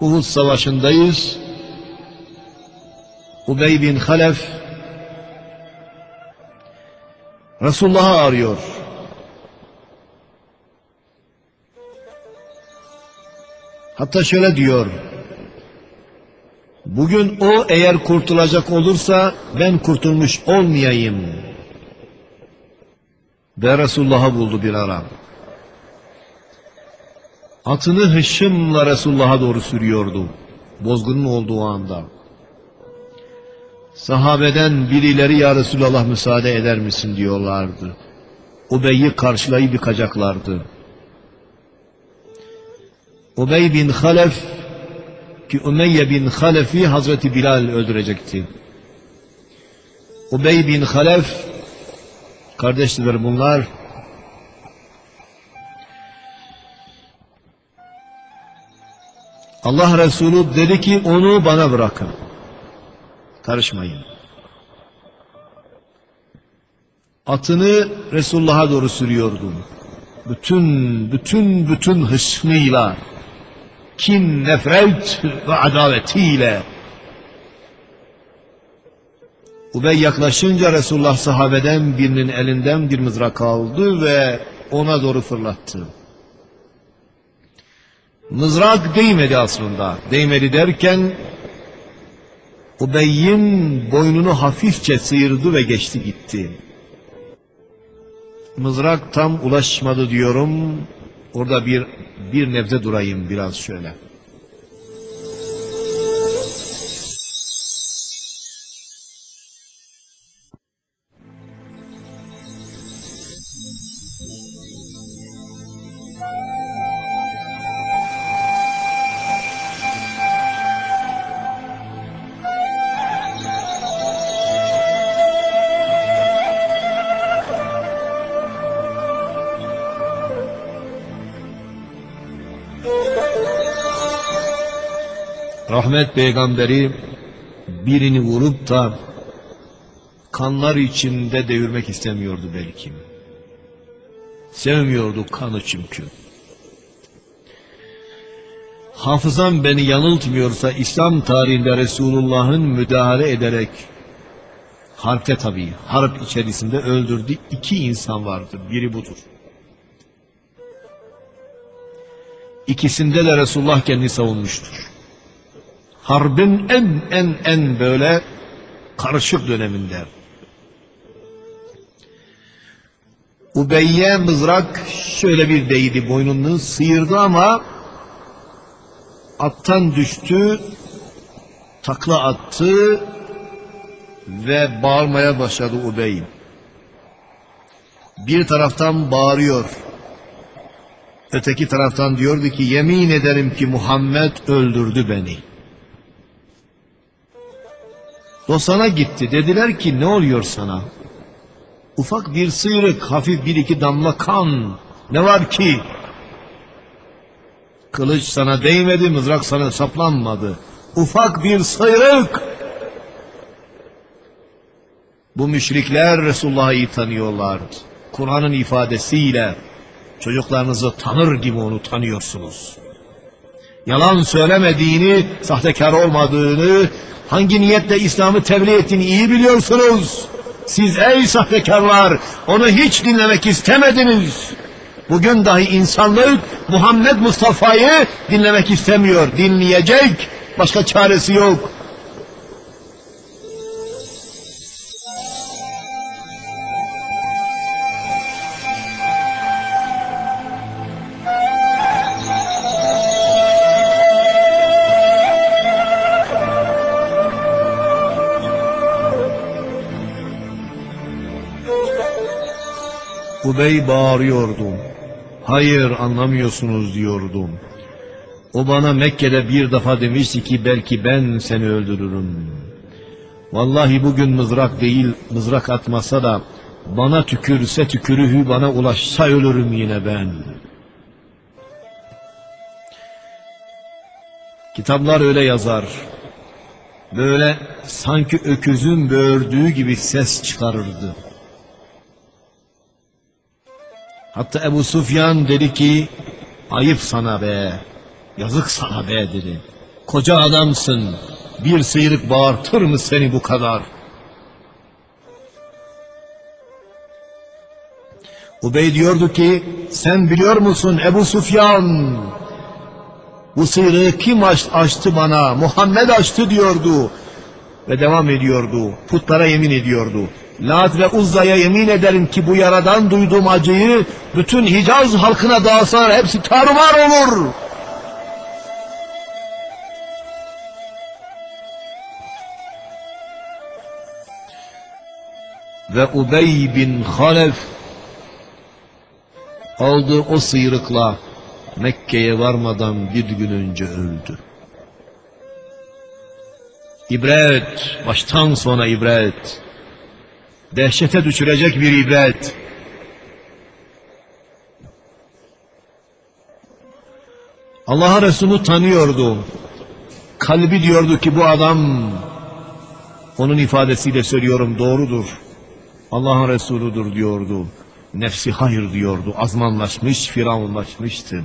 Uhud savaşındayız. Ubey bin Halef Resulullah'ı arıyor. Hatta şöyle diyor. Bugün o eğer kurtulacak olursa ben kurtulmuş olmayayım. Ve Resulullah'ı buldu bir ara. Atını hışımla Resulullah'a doğru sürüyordu. bozgunun olduğu anda. Sahabeden birileri ya Resulallah müsaade eder misin diyorlardı. Ubey'i karşılayıp yıkacaklardı. Ubey bin Halef ki Ümeyye bin Halef'i Hazreti Bilal öldürecekti. Ubey bin Halef kardeşler bunlar Allah Resulü dedi ki onu bana bırakın. Karışmayın. Atını Resulullah'a doğru sürüyordu. Bütün, bütün, bütün hışmıyla, kin, nefret ve adavetiyle. Ubey yaklaşınca Resulullah sahabeden birinin elinden bir mızrak aldı ve ona doğru fırlattı. Mızrak değmedi aslında. Değmedi derken Ubey'in boynunu hafifçe sıyırdı ve geçti gitti. Mızrak tam ulaşmadı diyorum. Orada bir bir nebze durayım biraz şöyle. Rahmet peygamberi birini vurup da kanlar içinde devirmek istemiyordu belki. Sevmiyordu kanı çünkü. Hafızam beni yanıltmıyorsa İslam tarihinde Resulullah'ın müdahale ederek harpte tabii harp içerisinde öldürdüğü iki insan vardır. Biri budur. İkisinde de Resulullah kendini savunmuştur harbin en en en böyle karışık döneminde. Ubeyye mızrak şöyle bir değdi boynunu sıyırdı ama attan düştü takla attı ve bağırmaya başladı Ubey. Bir taraftan bağırıyor. Öteki taraftan diyordu ki yemin ederim ki Muhammed öldürdü beni. Dostana gitti. Dediler ki ne oluyor sana? Ufak bir sıyrık, hafif bir iki damla kan. Ne var ki? Kılıç sana değmedi, mızrak sana saplanmadı. Ufak bir sıyrık. Bu müşrikler Resulullah'ı iyi tanıyorlar. Kur'an'ın ifadesiyle çocuklarınızı tanır gibi onu tanıyorsunuz. Yalan söylemediğini, sahtekar olmadığını, hangi niyetle İslam'ı tebliğ ettiğini iyi biliyorsunuz. Siz ey sahtekarlar onu hiç dinlemek istemediniz. Bugün dahi insanlık Muhammed Mustafa'yı dinlemek istemiyor. Dinleyecek başka çaresi yok. Ubey bağırıyordum. Hayır anlamıyorsunuz diyordum. O bana Mekke'de bir defa demişti ki belki ben seni öldürürüm. Vallahi bugün mızrak değil mızrak atmasa da bana tükürse tükürühü bana ulaşsa ölürüm yine ben. Kitaplar öyle yazar. Böyle sanki öküzün böğürdüğü gibi ses çıkarırdı. Hatta Ebu Sufyan dedi ki ayıp sana be yazık sana be dedi. Koca adamsın bir sıyrık bağırtır mı seni bu kadar? Ubey diyordu ki sen biliyor musun Ebu Sufyan? Bu sıyrığı kim açtı bana? Muhammed açtı diyordu. Ve devam ediyordu. Putlara yemin ediyordu Lat ve Uzza'ya yemin ederim ki bu yaradan duyduğum acıyı bütün Hicaz halkına dağılsalar hepsi tarumar olur. Ve Ubey bin Halef aldığı o sıyrıkla Mekke'ye varmadan bir gün önce öldü. İbret, baştan sona ibret. Dehşete düşürecek bir ibret. Allah'a Resulü tanıyordu. Kalbi diyordu ki bu adam, onun ifadesiyle söylüyorum doğrudur. Allah'ın Resuludur diyordu. Nefsi hayır diyordu. Azmanlaşmış, firavunlaşmıştı.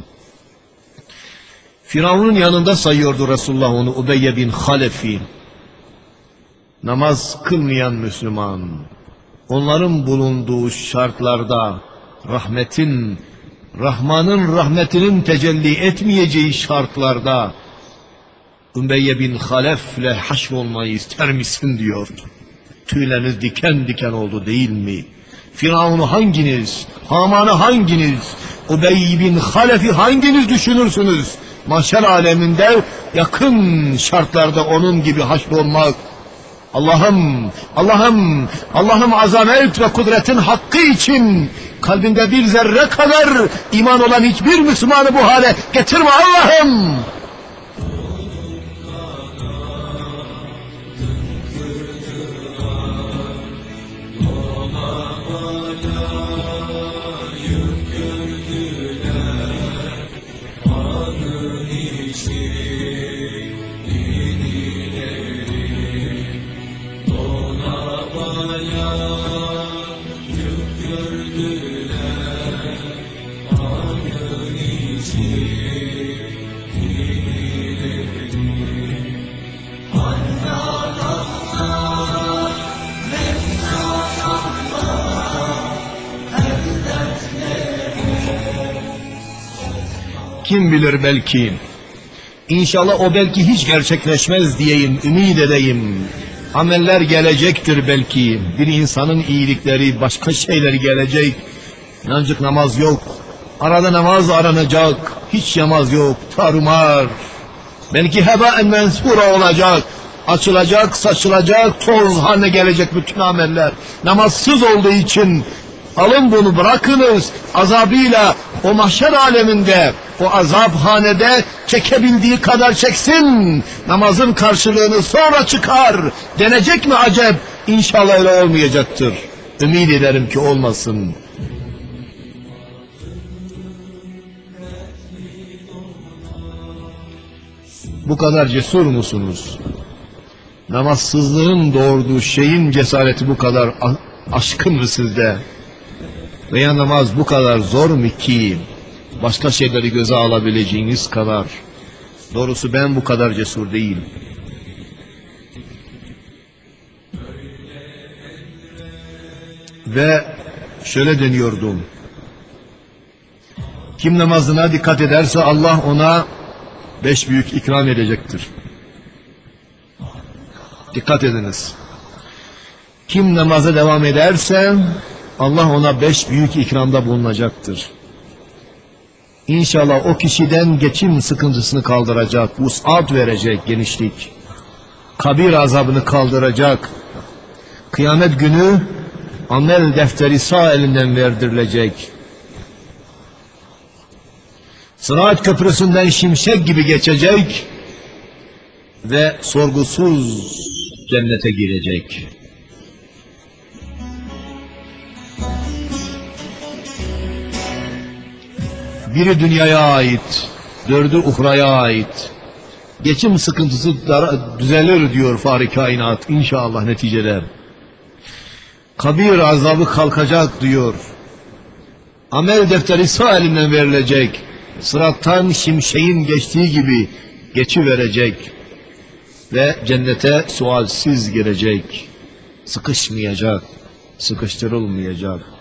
Firavun'un yanında sayıyordu Resulullah onu Ubeyye bin Halefi. Namaz kılmayan Müslüman. Onların bulunduğu şartlarda rahmetin, Rahman'ın rahmetinin tecelli etmeyeceği şartlarda Ümeyye bin Halef'le haşr olmayı ister misin diyordu. Tüyleriniz diken diken oldu değil mi? Firavun'u hanginiz, Haman'ı hanginiz, Ubey bin Halef'i hanginiz düşünürsünüz? Mahşer aleminde yakın şartlarda onun gibi haşr olmak Allah'ım, Allah'ım, Allah'ım azamet ve kudretin hakkı için kalbinde bir zerre kadar iman olan hiçbir Müslümanı bu hale getirme Allah'ım. Kim bilir belki. İnşallah o belki hiç gerçekleşmez diyeyim, ümit edeyim. Ameller gelecektir belki. Bir insanın iyilikleri, başka şeyleri gelecek. Ancak namaz yok. Arada namaz aranacak. Hiç namaz yok. Tarumar. Belki heba en mensura olacak. Açılacak, saçılacak, toz haline gelecek bütün ameller. Namazsız olduğu için alın bunu bırakınız. Azabıyla o mahşer aleminde o azap hanede çekebildiği kadar çeksin. Namazın karşılığını sonra çıkar. Denecek mi acep? İnşallah öyle olmayacaktır. Ümit ederim ki olmasın. Bu kadar cesur musunuz? Namazsızlığın doğurduğu şeyin cesareti bu kadar aşkın mı sizde veya namaz bu kadar zor mu ki başka şeyleri göze alabileceğiniz kadar doğrusu ben bu kadar cesur değilim. Ve şöyle deniyordum. Kim namazına dikkat ederse Allah ona beş büyük ikram edecektir. Dikkat ediniz. Kim namaza devam ederse Allah ona beş büyük ikramda bulunacaktır. İnşallah o kişiden geçim sıkıntısını kaldıracak, vusat verecek genişlik. Kabir azabını kaldıracak. Kıyamet günü amel defteri sağ elinden verdirilecek. Sırat köprüsünden şimşek gibi geçecek ve sorgusuz cennete girecek. Biri dünyaya ait, dördü uhraya ait. Geçim sıkıntısı düzelir diyor Fahri Kainat inşallah neticede. Kabir azabı kalkacak diyor. Amel defteri sağ elinden verilecek. Sırattan şimşeğin geçtiği gibi geçi verecek ve cennete sualsiz girecek. Sıkışmayacak, sıkıştırılmayacak.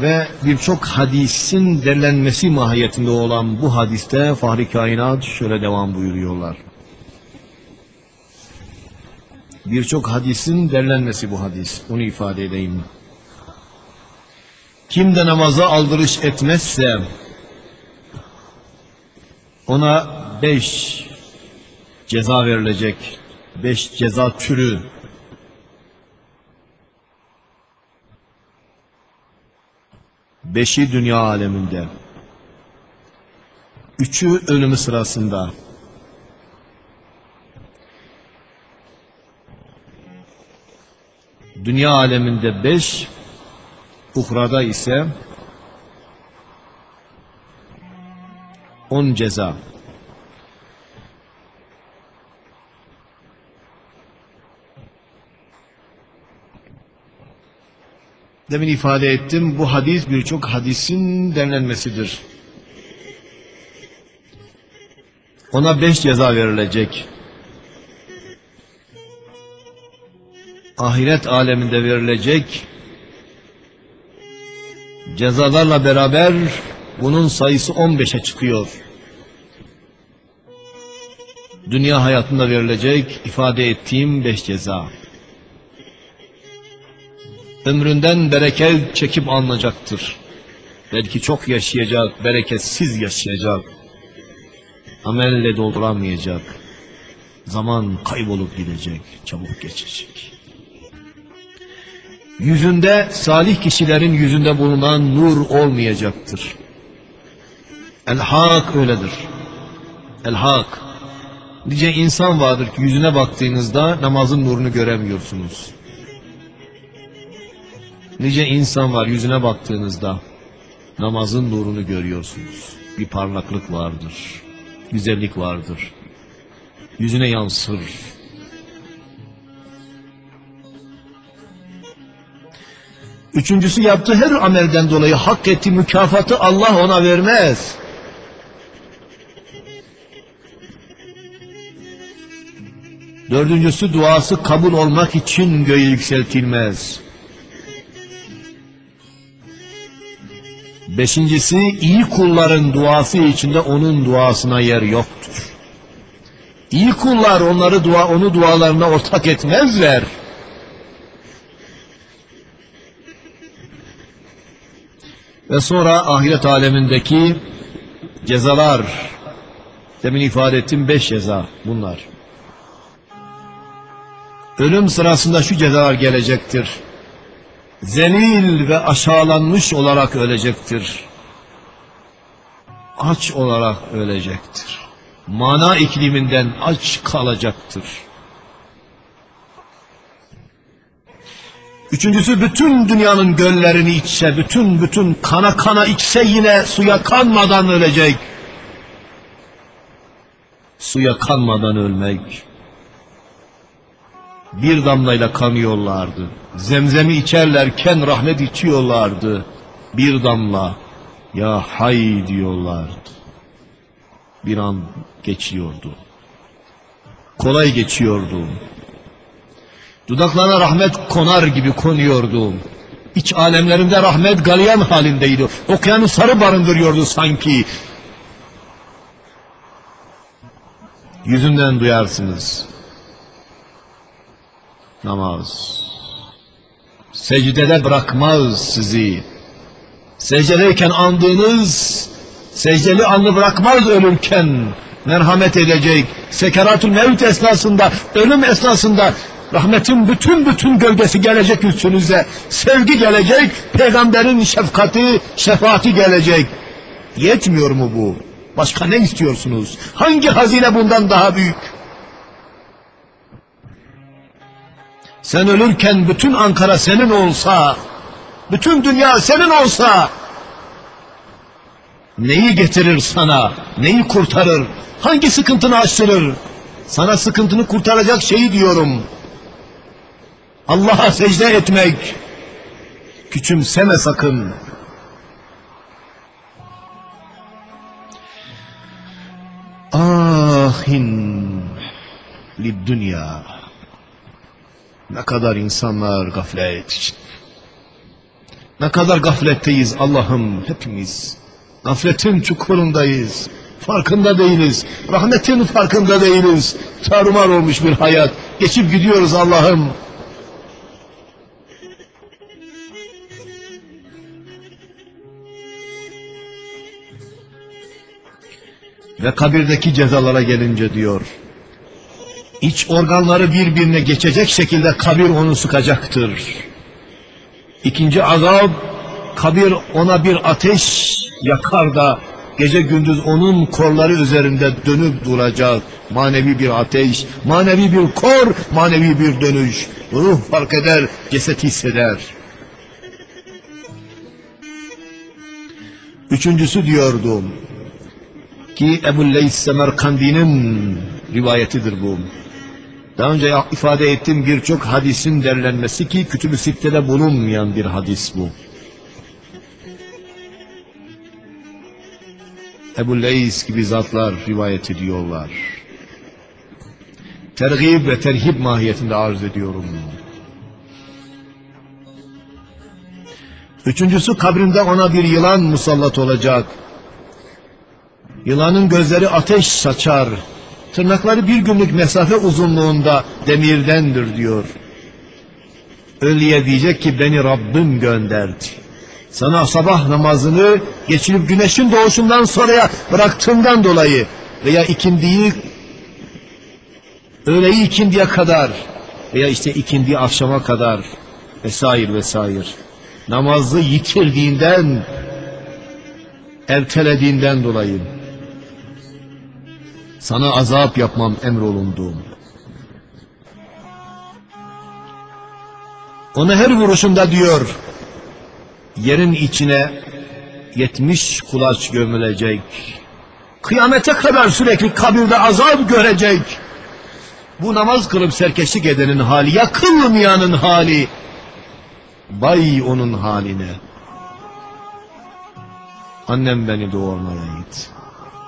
Ve birçok hadisin derlenmesi mahiyetinde olan bu hadiste Fahri Kainat şöyle devam buyuruyorlar. Birçok hadisin derlenmesi bu hadis. Onu ifade edeyim. Kim de namaza aldırış etmezse ona beş ceza verilecek. Beş ceza türü Beşi dünya aleminde. Üçü ölümü sırasında. Dünya aleminde beş, uhrada ise on ceza. Demin ifade ettim bu hadis birçok hadisin denlenmesidir. Ona beş ceza verilecek. Ahiret aleminde verilecek cezalarla beraber bunun sayısı on beşe çıkıyor. Dünya hayatında verilecek ifade ettiğim beş ceza ömründen bereket çekip alınacaktır. Belki çok yaşayacak, bereketsiz yaşayacak. Amelle dolduramayacak. Zaman kaybolup gidecek, çabuk geçecek. Yüzünde, salih kişilerin yüzünde bulunan nur olmayacaktır. El-Hak öyledir. El-Hak. Nice insan vardır ki yüzüne baktığınızda namazın nurunu göremiyorsunuz. Nice insan var yüzüne baktığınızda namazın nurunu görüyorsunuz. Bir parlaklık vardır. Güzellik vardır. Yüzüne yansır. Üçüncüsü yaptığı her amelden dolayı hak ettiği mükafatı Allah ona vermez. Dördüncüsü duası kabul olmak için göğe yükseltilmez. Beşincisi iyi kulların duası içinde onun duasına yer yoktur. İyi kullar onları dua onu dualarına ortak etmezler. Ve sonra ahiret alemindeki cezalar demin ifade ettim beş ceza bunlar. Ölüm sırasında şu cezalar gelecektir zelil ve aşağılanmış olarak ölecektir. Aç olarak ölecektir. Mana ikliminden aç kalacaktır. Üçüncüsü bütün dünyanın göllerini içse, bütün bütün kana kana içse yine suya kanmadan ölecek. Suya kanmadan ölmek bir damlayla kanıyorlardı. Zemzemi içerlerken rahmet içiyorlardı. Bir damla ya hay diyorlardı. Bir an geçiyordu. Kolay geçiyordu. Dudaklarına rahmet konar gibi konuyordu. İç alemlerinde rahmet galyan halindeydi. Okyanusları barındırıyordu sanki. Yüzünden duyarsınız namaz. Secdede bırakmaz sizi. Secdedeyken andığınız secdeli anı bırakmaz ölürken merhamet edecek. Sekeratül mevt esnasında, ölüm esnasında rahmetin bütün bütün gövdesi gelecek üstünüze. Sevgi gelecek, peygamberin şefkati, şefaati gelecek. Yetmiyor mu bu? Başka ne istiyorsunuz? Hangi hazine bundan daha büyük? Sen ölürken bütün Ankara senin olsa, bütün dünya senin olsa, neyi getirir sana, neyi kurtarır, hangi sıkıntını açtırır? Sana sıkıntını kurtaracak şeyi diyorum. Allah'a secde etmek, küçümseme sakın. Ahin lid dünya. Ne kadar insanlar gaflet için. Ne kadar gafletteyiz Allah'ım hepimiz. Gafletin çukurundayız. Farkında değiliz. Rahmetin farkında değiliz. Tarumar olmuş bir hayat. Geçip gidiyoruz Allah'ım. Ve kabirdeki cezalara gelince diyor. İç organları birbirine geçecek şekilde kabir onu sıkacaktır. İkinci azap, kabir ona bir ateş yakar da gece gündüz onun korları üzerinde dönüp duracak. Manevi bir ateş, manevi bir kor, manevi bir dönüş. Ruh fark eder, ceset hisseder. Üçüncüsü diyordum ki Ebu Leys Semerkandi'nin rivayetidir bu. Daha önce ifade ettiğim birçok hadisin derlenmesi ki kütüb-ü sittede bulunmayan bir hadis bu. Ebu Leys gibi zatlar rivayet ediyorlar. Tergib ve terhib mahiyetinde arz ediyorum. Üçüncüsü kabrinde ona bir yılan musallat olacak. Yılanın gözleri ateş saçar. Tırnakları bir günlük mesafe uzunluğunda demirdendir diyor. Ölüye diyecek ki beni Rabbim gönderdi. Sana sabah namazını geçirip güneşin doğuşundan sonraya bıraktığından dolayı veya ikindiyi öğleyi ikindiye kadar veya işte ikindiyi akşama kadar vesaire vesaire namazı yitirdiğinden ertelediğinden dolayı sana azap yapmam emrolundu. Ona her vuruşunda diyor, yerin içine yetmiş kulaç gömülecek. Kıyamete kadar sürekli kabirde azap görecek. Bu namaz kılıp serkeşlik edenin hali, yakılmayanın hali. Bay onun haline. Annem beni doğurmaya git.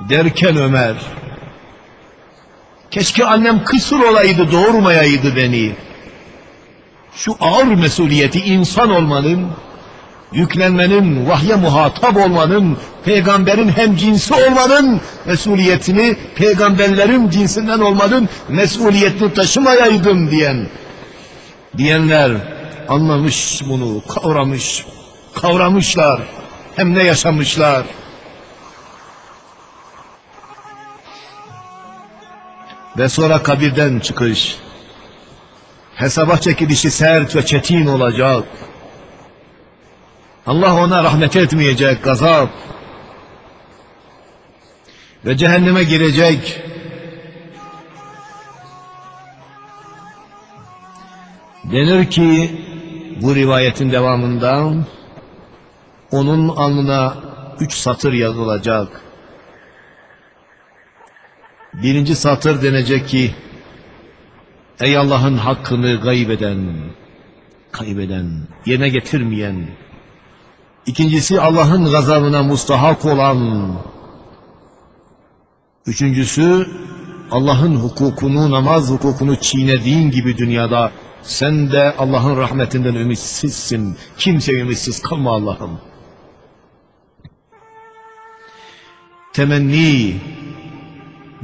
Derken Ömer, Keşke annem kısır olaydı, doğurmayaydı beni. Şu ağır mesuliyeti insan olmanın, yüklenmenin, vahye muhatap olmanın, peygamberin hem cinsi olmanın mesuliyetini, peygamberlerin cinsinden olmanın mesuliyetini taşımayaydım diyen, diyenler anlamış bunu, kavramış, kavramışlar, hem ne yaşamışlar. Ve sonra kabirden çıkış. Hesaba çekilişi sert ve çetin olacak. Allah ona rahmet etmeyecek gazap. Ve cehenneme girecek. Denir ki bu rivayetin devamında onun alnına üç satır yazılacak. Birinci satır denecek ki Ey Allah'ın hakkını gaybeden, kaybeden, yerine getirmeyen. İkincisi Allah'ın gazabına mustahak olan. Üçüncüsü Allah'ın hukukunu, namaz hukukunu çiğnediğin gibi dünyada sen de Allah'ın rahmetinden ümitsizsin. Kimse ümitsiz kalma Allah'ım. Temenni,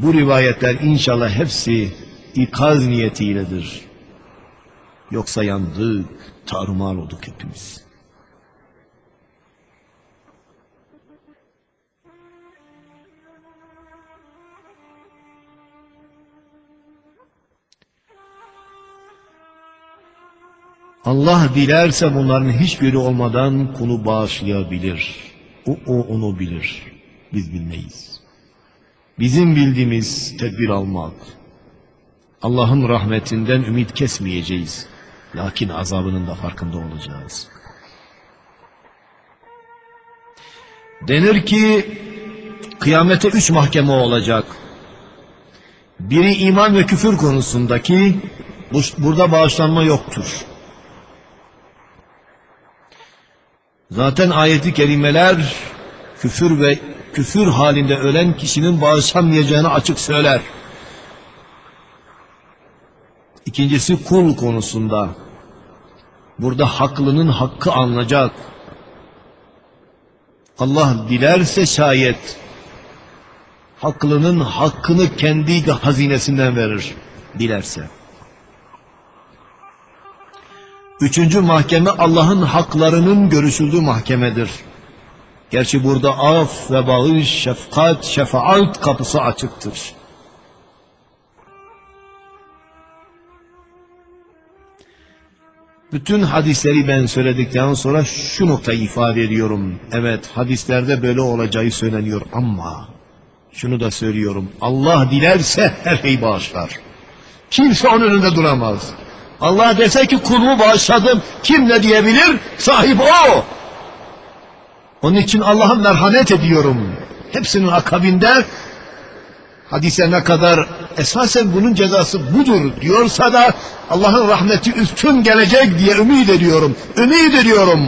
bu rivayetler inşallah hepsi ikaz niyetiyledir. Yoksa yandık, tarumar olduk hepimiz. Allah dilerse bunların hiçbiri olmadan kulu bağışlayabilir. O, o onu bilir. Biz bilmeyiz. Bizim bildiğimiz tedbir almak. Allah'ın rahmetinden ümit kesmeyeceğiz. Lakin azabının da farkında olacağız. Denir ki kıyamete üç mahkeme olacak. Biri iman ve küfür konusundaki burada bağışlanma yoktur. Zaten ayeti kerimeler küfür ve küfür halinde ölen kişinin bağışlanmayacağını açık söyler. İkincisi kul konusunda. Burada haklının hakkı anlayacak. Allah dilerse şayet haklının hakkını kendi hazinesinden verir. Dilerse. Üçüncü mahkeme Allah'ın haklarının görüşüldüğü mahkemedir. Gerçi burada af ve bağış, şefkat, şefaat kapısı açıktır. Bütün hadisleri ben söyledikten sonra şu noktayı ifade ediyorum. Evet hadislerde böyle olacağı söyleniyor ama şunu da söylüyorum. Allah dilerse her şeyi bağışlar. Kimse onun önünde duramaz. Allah dese ki kulumu bağışladım kim ne diyebilir? Sahip o. Onun için Allah'a merhamet ediyorum. Hepsinin akabinde hadise ne kadar esasen bunun cezası budur diyorsa da Allah'ın rahmeti üstün gelecek diye ümit ediyorum. Ümit ediyorum.